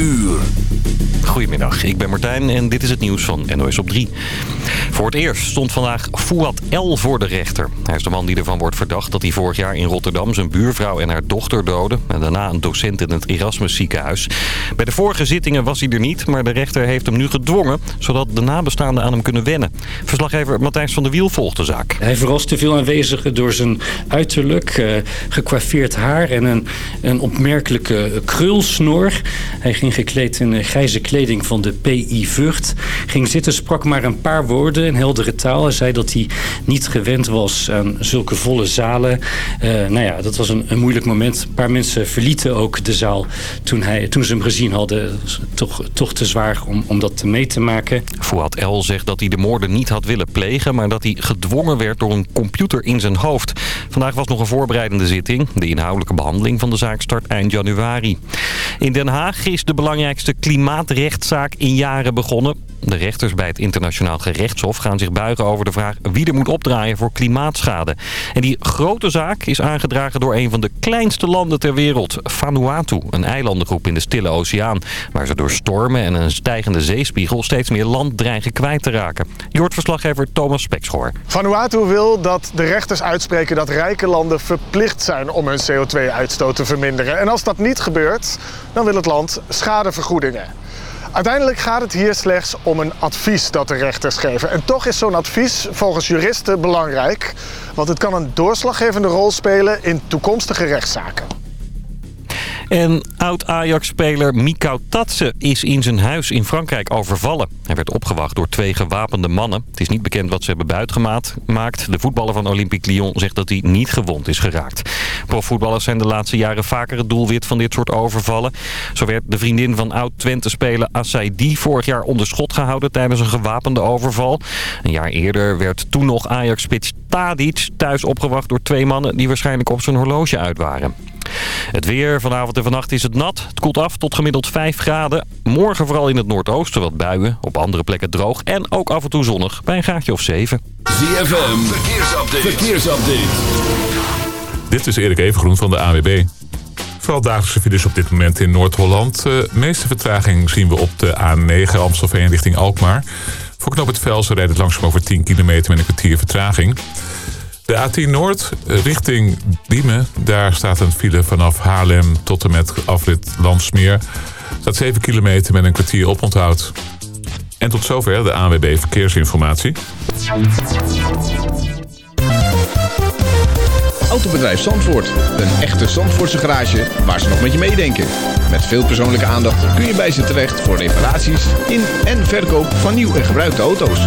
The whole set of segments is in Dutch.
uur. Goedemiddag, ik ben Martijn en dit is het nieuws van NOS op 3. Voor het eerst stond vandaag Fouad L. voor de rechter. Hij is de man die ervan wordt verdacht dat hij vorig jaar in Rotterdam... zijn buurvrouw en haar dochter doodde. En daarna een docent in het Erasmus ziekenhuis. Bij de vorige zittingen was hij er niet, maar de rechter heeft hem nu gedwongen... zodat de nabestaanden aan hem kunnen wennen. Verslaggever Matthijs van der Wiel volgt de zaak. Hij verraste veel aanwezigen door zijn uiterlijk, uh, gekwaffeerd haar... en een, een opmerkelijke krulsnor. Hij ging gekleed in grijze kleding van de PI Vught. Ging zitten, sprak maar een paar woorden in heldere taal. Hij zei dat hij niet gewend was aan zulke volle zalen. Uh, nou ja, dat was een, een, moeilijk moment. Een paar mensen verlieten ook de zaal toen, hij, toen ze hem gezien hadden. Toch, toch te zwaar om, om dat mee te maken. Fouad L. zegt dat hij de moorden niet had willen plegen... maar dat hij gedwongen werd door een computer in zijn hoofd. Vandaag was nog een voorbereidende zitting. De inhoudelijke behandeling van de zaak start eind januari. In Den Haag is de belangrijkste klimaatrechtszaak in jaren begonnen. De rechters bij het internationaal gerechtshof gaan zich buigen over de vraag wie er moet opdraaien voor klimaatschade. En die grote zaak is aangedragen door een van de kleinste landen ter wereld, Vanuatu. Een eilandengroep in de Stille Oceaan, waar ze door stormen en een stijgende zeespiegel steeds meer land dreigen kwijt te raken. Jord-verslaggever Thomas Spekschoor. Vanuatu wil dat de rechters uitspreken dat rijke landen verplicht zijn om hun CO2-uitstoot te verminderen. En als dat niet gebeurt, dan wil het land schadevergoedingen. Uiteindelijk gaat het hier slechts om een advies dat de rechters geven. En toch is zo'n advies volgens juristen belangrijk. Want het kan een doorslaggevende rol spelen in toekomstige rechtszaken. En oud-Ajax-speler Mikau Tatse is in zijn huis in Frankrijk overvallen. Hij werd opgewacht door twee gewapende mannen. Het is niet bekend wat ze hebben buitgemaakt. De voetballer van Olympique Lyon zegt dat hij niet gewond is geraakt. Profvoetballers zijn de laatste jaren vaker het doelwit van dit soort overvallen. Zo werd de vriendin van oud-Twente-speler Assaidi vorig jaar onder schot gehouden tijdens een gewapende overval. Een jaar eerder werd toen nog Ajax-spits Tadic thuis opgewacht door twee mannen die waarschijnlijk op zijn horloge uit waren. Het weer vanavond en vannacht is het nat. Het koelt af tot gemiddeld 5 graden. Morgen vooral in het noordoosten wat buien. Op andere plekken droog. En ook af en toe zonnig bij een graadje of 7. ZFM, verkeersupdate. verkeersupdate. Dit is Erik Evengroen van de AWB. Vooral dagelijkse files op dit moment in Noord-Holland. De meeste vertraging zien we op de A9 Amstelveen richting Alkmaar. Voor knop het Velsen rijdt het langzaam over 10 kilometer met een kwartier vertraging. De A10 Noord richting Diemen. Daar staat een file vanaf Haarlem tot en met afrit Landsmeer. Dat 7 kilometer met een kwartier oponthoud. En tot zover de ANWB Verkeersinformatie. Autobedrijf Zandvoort. Een echte Zandvoortse garage waar ze nog met je meedenken. Met veel persoonlijke aandacht kun je bij ze terecht voor reparaties in en verkoop van nieuw en gebruikte auto's.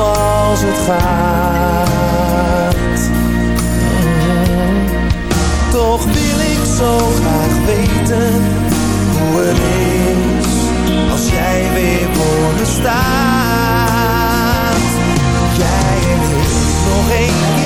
zoals het gaat. Mm. Toch wil ik zo graag weten hoe het is als jij weer voor me staat. Jij ik nog één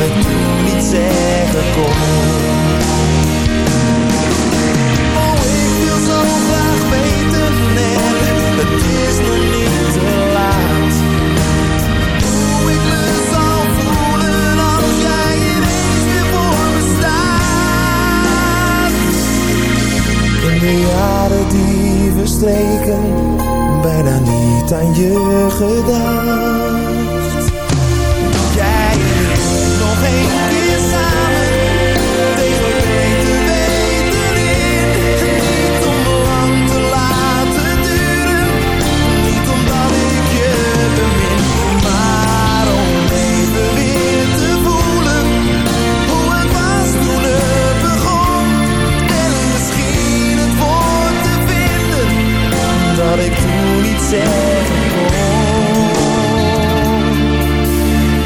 ik toen niet zeggen kon. Oh, ik wil zo graag weten en het is nog niet te laat. Hoe ik me zal voelen als jij ineens weer voor me staat. In de jaren die verstreken, bijna niet aan je gedacht. Dat ik toen niet zeggen kon.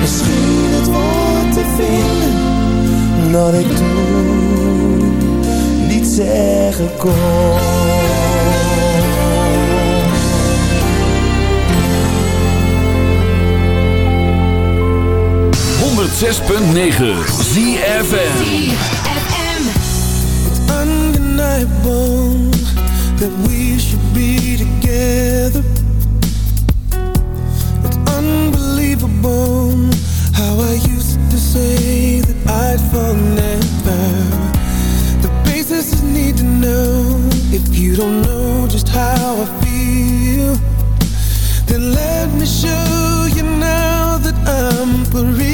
Misschien te vinden dat ik toen niet zeggen kon. 106.9 ZFM. Then let me show you now that I'm for real.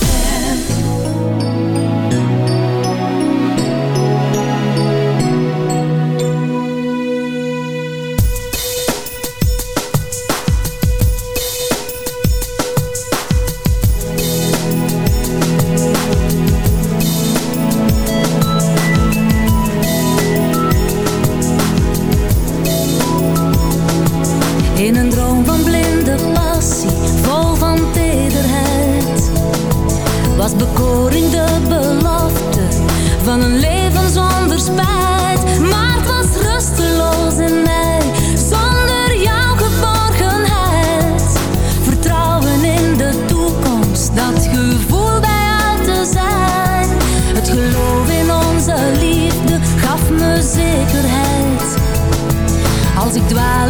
In een droom van blinde passie, vol van tederheid. Was bekoring de belofte van een leven zonder spijt. Maar het was rusteloos in mij, zonder jouw geborgenheid. Vertrouwen in de toekomst, dat gevoel bij uit te zijn. Het geloof in onze liefde gaf me zekerheid. Als ik dwaal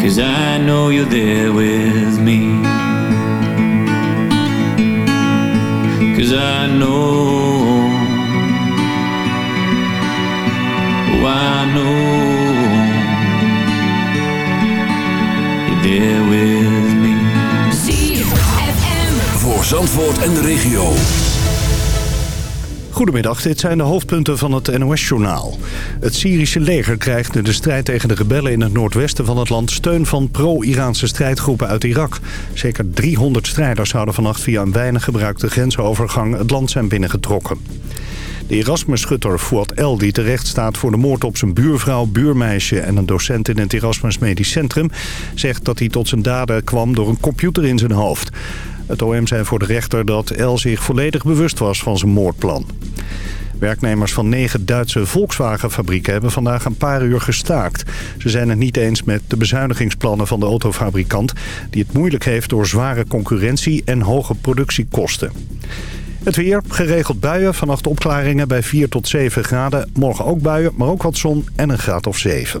Cause I know you're there with me. Cause I know. Oh, I know. You're there with me. Voor Zandvoort en de regio. Goedemiddag, dit zijn de hoofdpunten van het NOS-journaal. Het Syrische leger krijgt in de strijd tegen de rebellen in het noordwesten van het land... steun van pro-Iraanse strijdgroepen uit Irak. Zeker 300 strijders zouden vannacht via een weinig gebruikte grensovergang het land zijn binnengetrokken. De Erasmus-schutter Fuad El, die terecht staat voor de moord op zijn buurvrouw, buurmeisje en een docent in het Erasmus Medisch Centrum, zegt dat hij tot zijn daden kwam door een computer in zijn hoofd. Het OM zei voor de rechter dat El zich volledig bewust was van zijn moordplan. Werknemers van negen Duitse Volkswagen-fabrieken hebben vandaag een paar uur gestaakt. Ze zijn het niet eens met de bezuinigingsplannen van de autofabrikant... die het moeilijk heeft door zware concurrentie en hoge productiekosten. Het weer, geregeld buien, vannacht opklaringen bij 4 tot 7 graden. Morgen ook buien, maar ook wat zon en een graad of 7.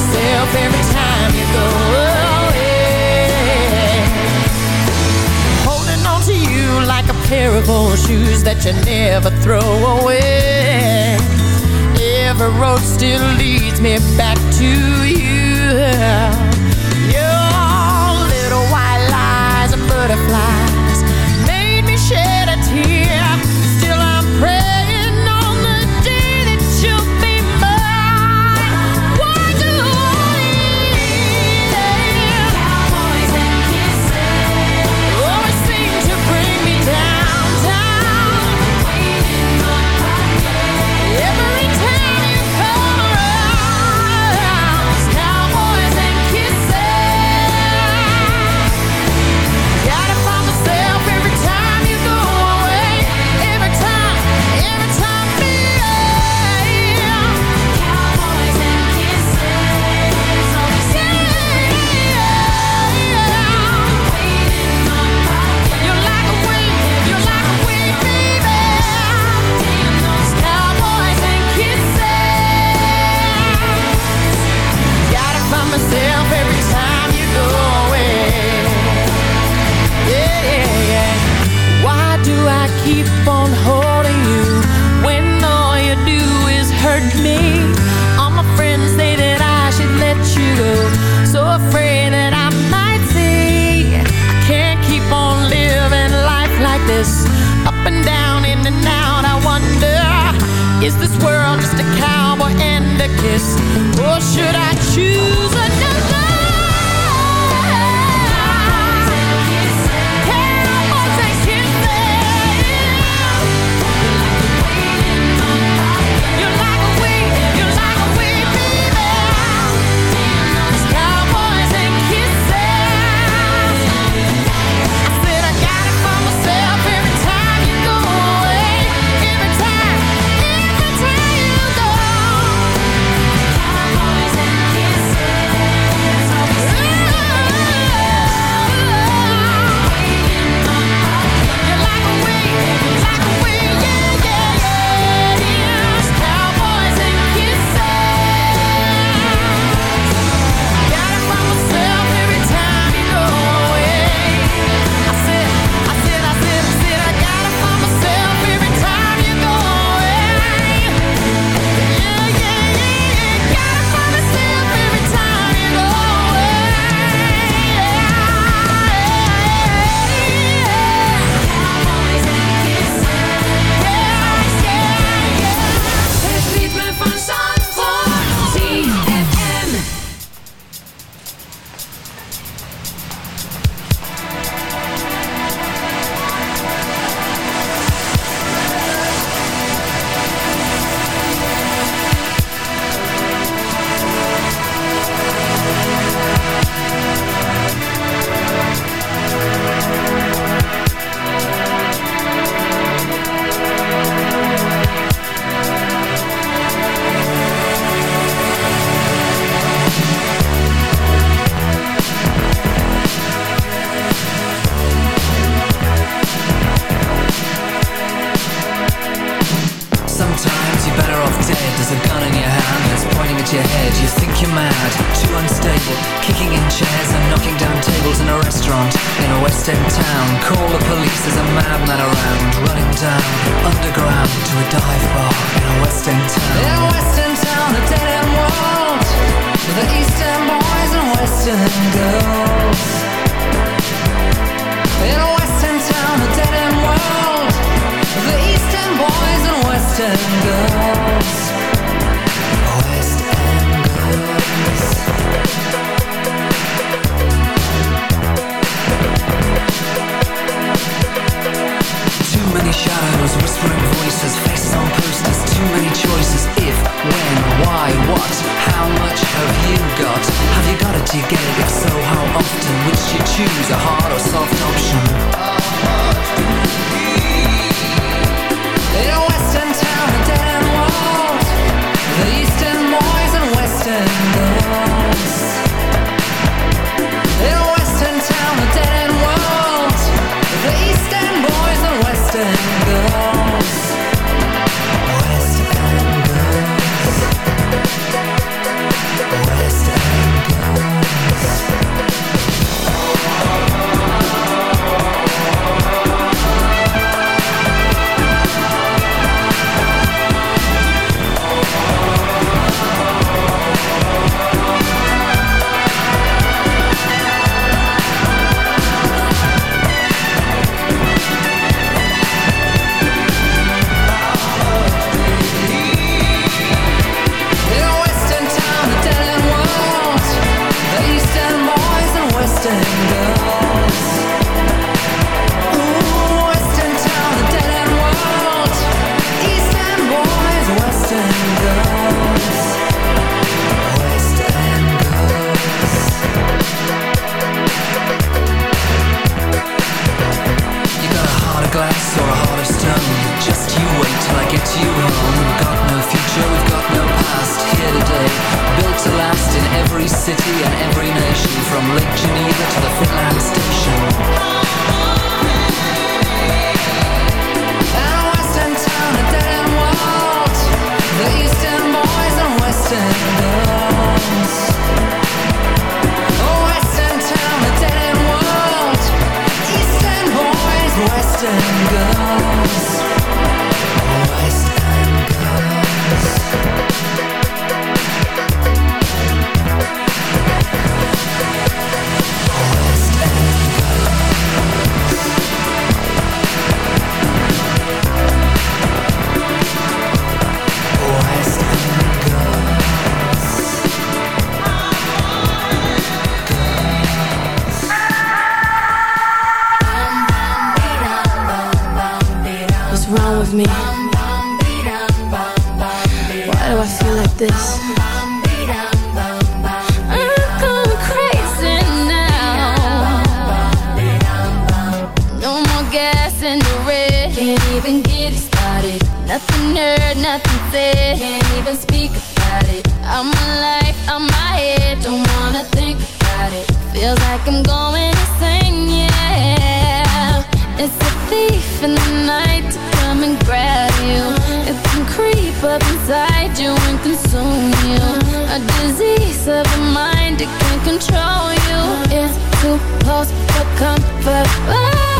myself every time you go away. Holding on to you like a pair of old shoes that you never throw away. Every road still leads me back to you. Your little white lies and butterflies you get? If so, how often? Would you choose a hard or soft option? Western girls. Western girls. this. I'm going crazy now. No more gas in the red. Can't even get it started. Nothing heard, nothing said. Can't even speak about it. I'm alive, I'm my head. Don't wanna think about it. Feels like I'm going insane, yeah. It's a thief in the night to come and grab you. It can creep up inside. A disease of the mind, it can control you It's too close for comfort oh.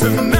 to me